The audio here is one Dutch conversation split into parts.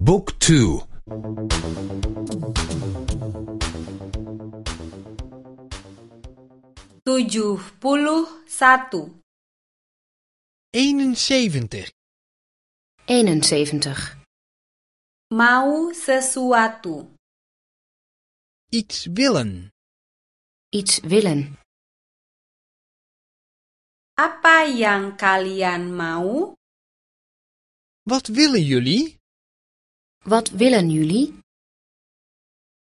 Book 2 tujuh puluh satu, 71. 71. mau sesuatu, Iets willen. Iets willen. apa yang kalian mau? Wat willen jullie? Wat willen jullie?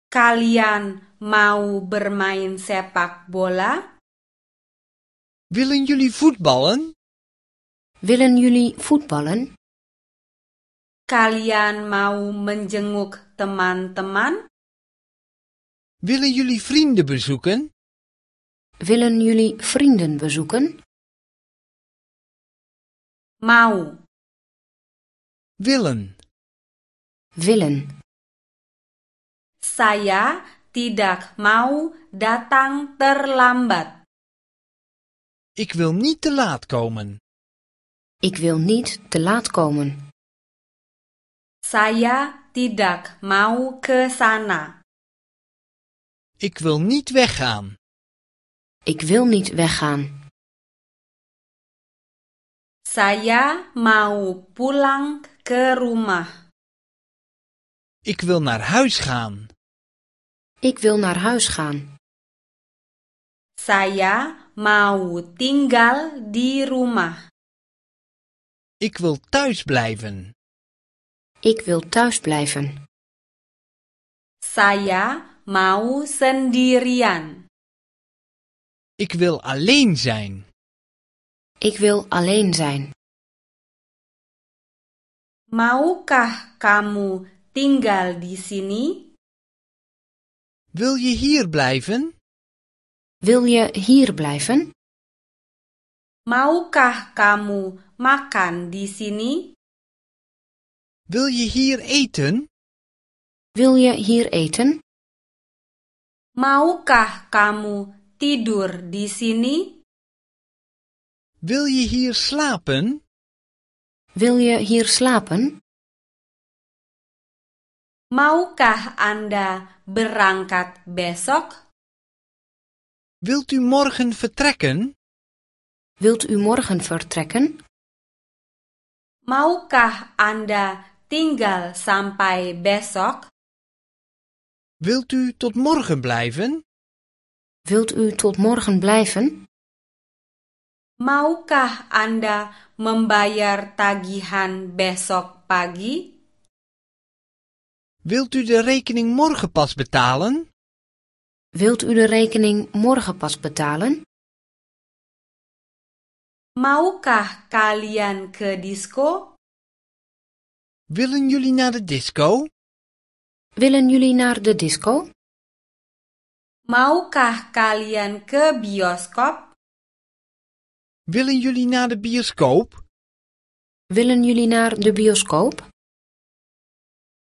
Kalian mau bermain sepak bola? Willen jullie voetballen? Willen jullie voetballen? Kalian mau menjenguk teman-teman? Willen jullie vrienden bezoeken? Willen jullie vrienden bezoeken? Mau, Willen. Willen. saya tidak mau datang terlambat. Ik wil niet te laat komen. Ik wil niet te laat komen. Saya tidak mau ke sana. Ik wil niet weggaan. Ik wil niet weggaan. Saya mau pulang ke rumah. Ik wil naar huis gaan. Ik wil naar huis gaan. Saya mau tinggal di rumah. Ik wil thuis blijven. Ik wil thuis blijven. Saya mau sendirian. Ik wil alleen zijn. Ik wil alleen zijn. Maukah kamu tinggal di sini? Wil je hier blijven? Wil je hier blijven? Maukah kamu makan di sini? Wil je hier eten? Wil je hier eten? Maukah kamu tidur di sini? Wil je hier slapen? Wil je hier slapen? Maukah Anda berangkat besok? Wilt u morgen vertrekken? Wilt u morgen vertrekken? Maukah Anda tinggal sampai besok? Wilt u tot morgen blijven? Wilt u tot morgen blijven? Maukah Anda membayar tagihan besok pagi? Wilt u de rekening morgen pas betalen? Wilt u de rekening morgen pas betalen? Maukah kalian ke disko? Willen jullie naar de disco? Willen jullie naar de disco? Maukah kalian ke bioskop? Willen jullie naar de bioscoop? Willen jullie naar de bioscoop?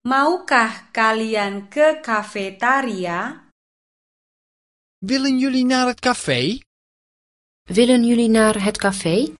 Maukah kalian ke kafetaria? Willen jullie naar het café? Willen jullie naar het café?